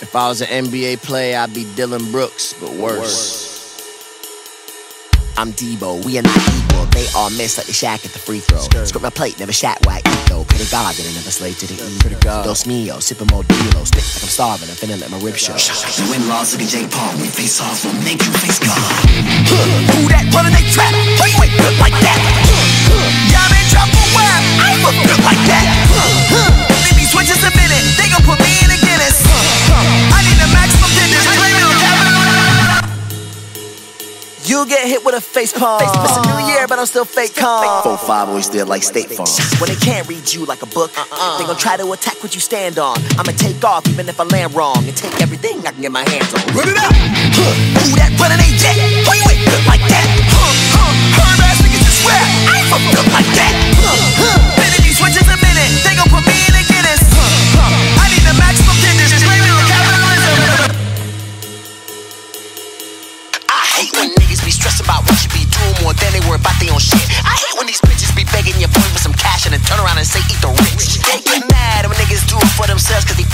If I was an NBA player, I'd be Dillon Brooks, but worse. I'm Debo, we are not equal. They all miss like the Shaq at the free throw. Script my plate, never shat whack though. Pray to God that I never slave to the ego. Dos mio, sipping more Dilo. Spit like I'm starving, I'm finna let my rib show. You win loss like a Jake Paul, we face off, we'll make you face God. Who that running You get hit with a face palm. face It's a new year, but I'm still fake calm. Four five always still like State Farm. When they can't read you like a book, uh-uh. they gon' try to attack what you stand on. I'ma take off even if I land wrong and take everything I can get my hands on. Run it up. Who that and turn around and say eat the rich. They get mad when niggas do it for themselves cause their